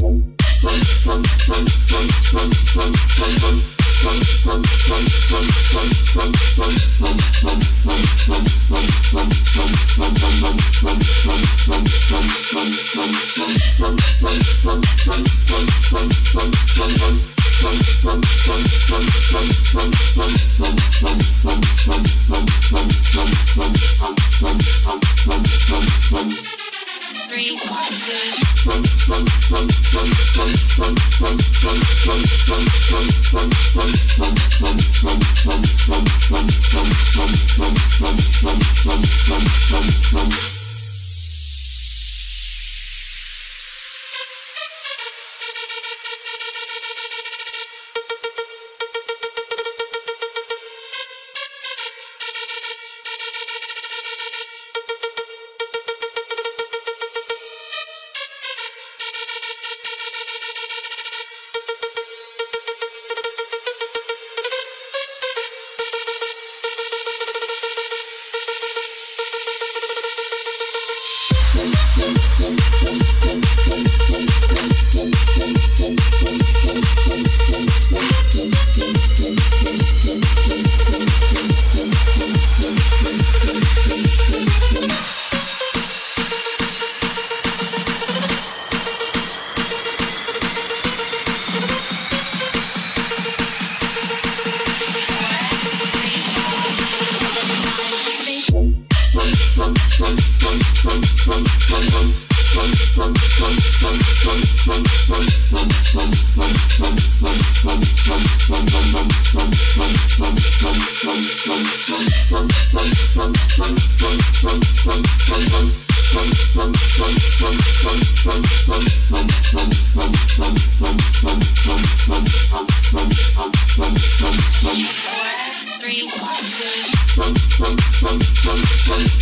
you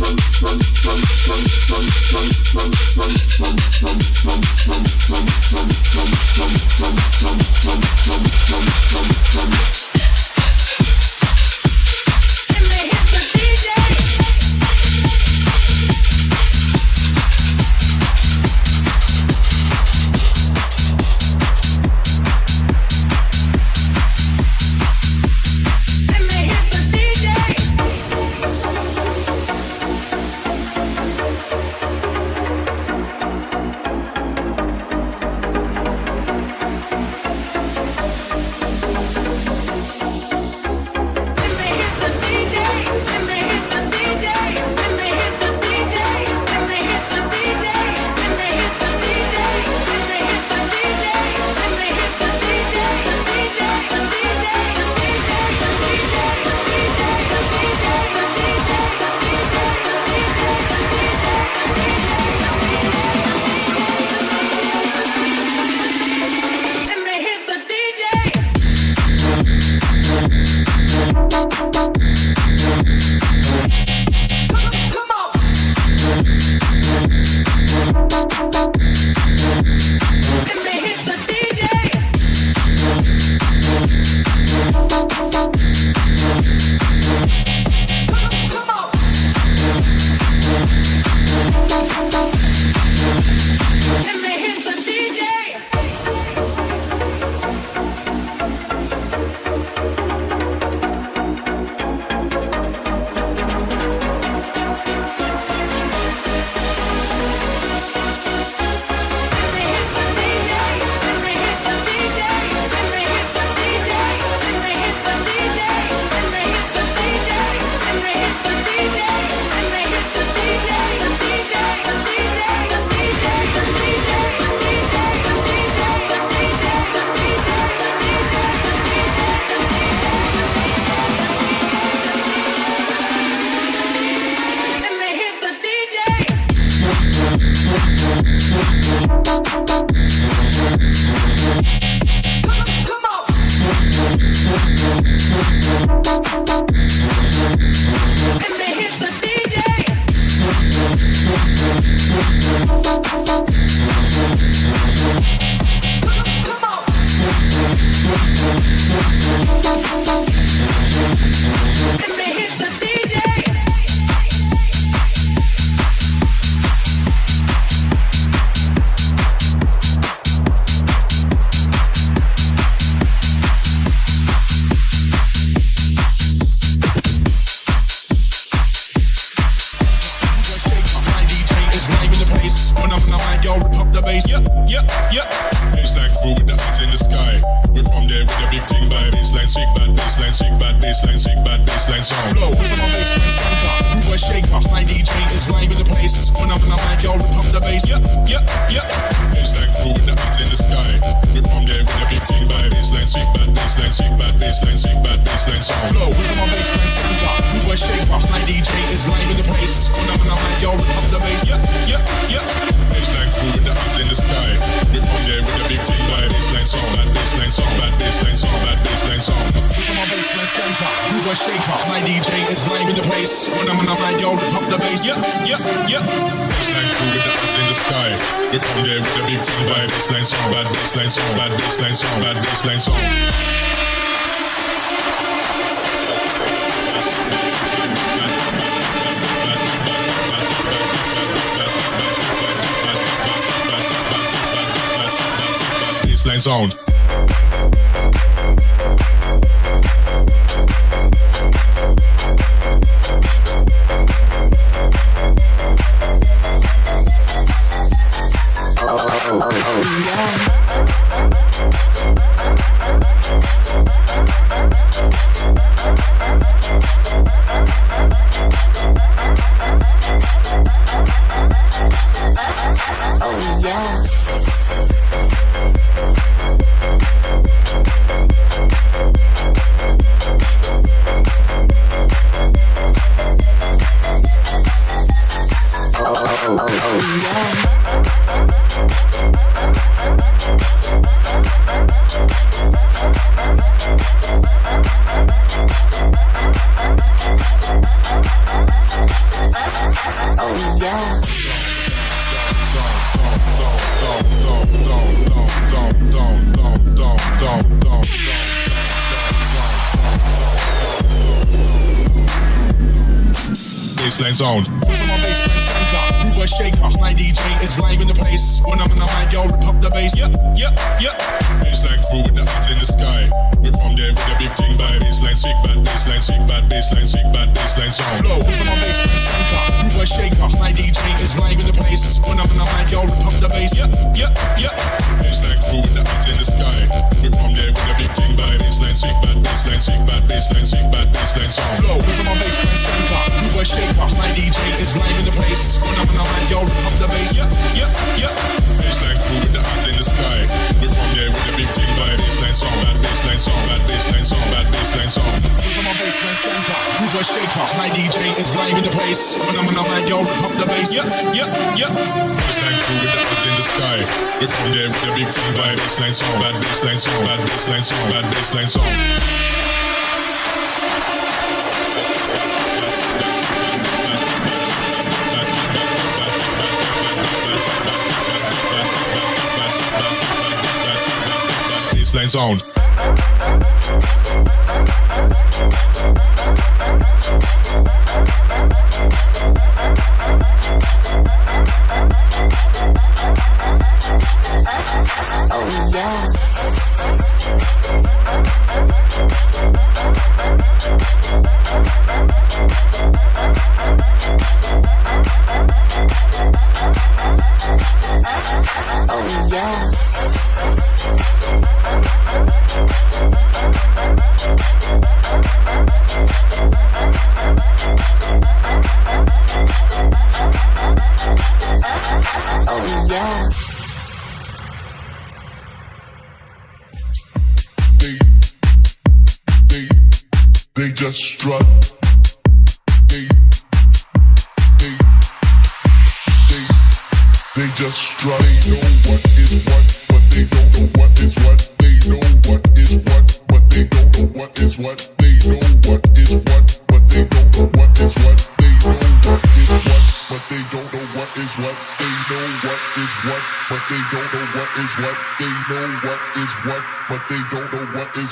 Thank you. Baseline sound. Flow, cause I'm a baseline skanker, Ruba shaker. My DJ is live in the place. When I'm the mic, yo, pump the bass. Yep, yep, yep. Baseline crew with the hands in the sky. We come there with a big team vibe. Baseline song, bad baseline song, bad baseline song, bad baseline song. Cause I'm a baseline skanker, Ruba shaker. My DJ is live in the place. When I'm the mic, yo, pump the bass. Yep, yep, yep. Baseline crew with the hands in the sky. We come there with a big team vibe. Baseline song, bad baseline song, bad baseline song, bad baseline song. Baseline sound. When I'm in the mic, yo, pump the bass. Yep, yep, yep. Baseline crew with the hands in the sky. We come there with a big team vibe. Baseline, sick bad baseline, sick bad baseline, sick bad baseline sound. Flow, cause I'm a baseline skanker, Ruba shaker. My DJ is live in the place. When I'm in the mic, yo, pump the bass. Yep, yep, yep. Baseline crew with the hands in the sky. Baseline song, bad baseline song, bad baseline song, bad baseline song. Cause I'm a baseline skanker, Ruba shaker. My DJ is live in the place. When I'm in the mic, yo, pump the bass. Yep, yep, yep. Baseline crew with the hands in the sky. We come there with a big team vibe. Baseline song, bad baseline song, bad baseline song, bad baseline song. Baseline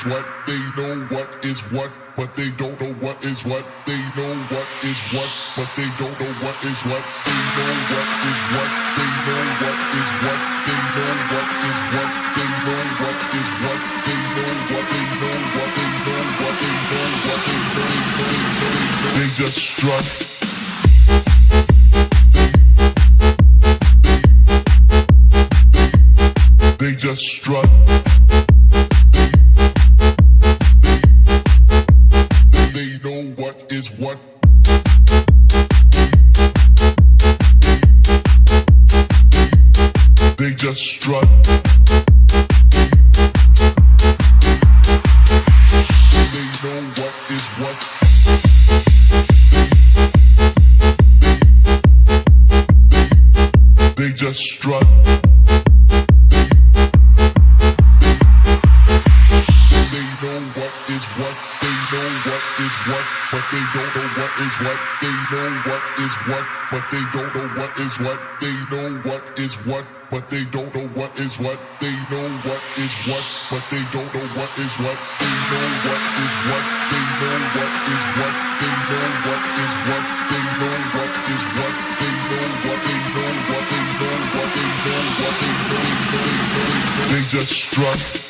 what. They know what is what, but they don't know what is what. They know what is what, but they don't know what is what. They know what is what. They know what is what. They know what is what. They know what is what. They know what. They know what. They know what. They know what. They know. They just strut. They just strut. Know. They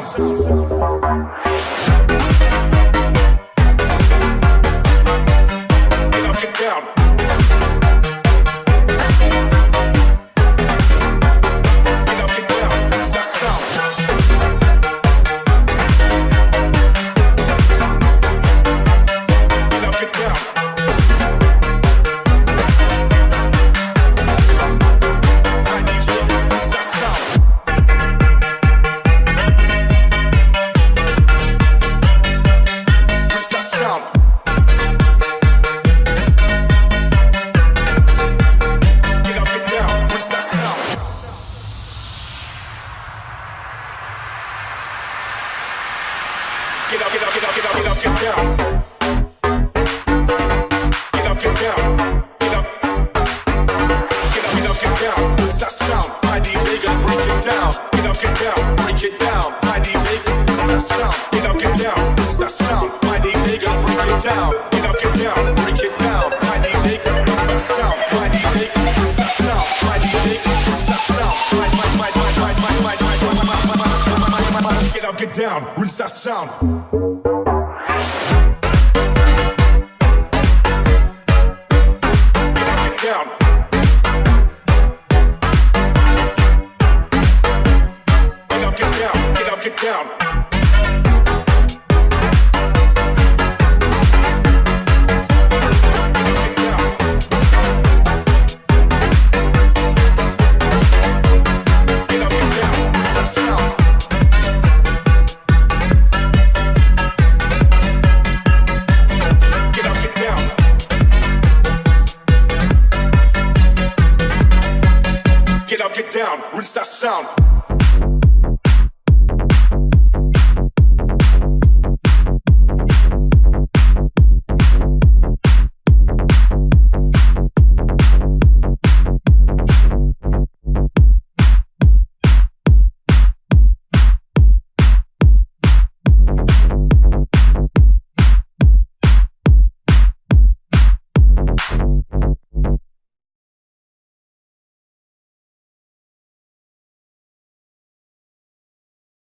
Brasil. Get down, rinse that sound.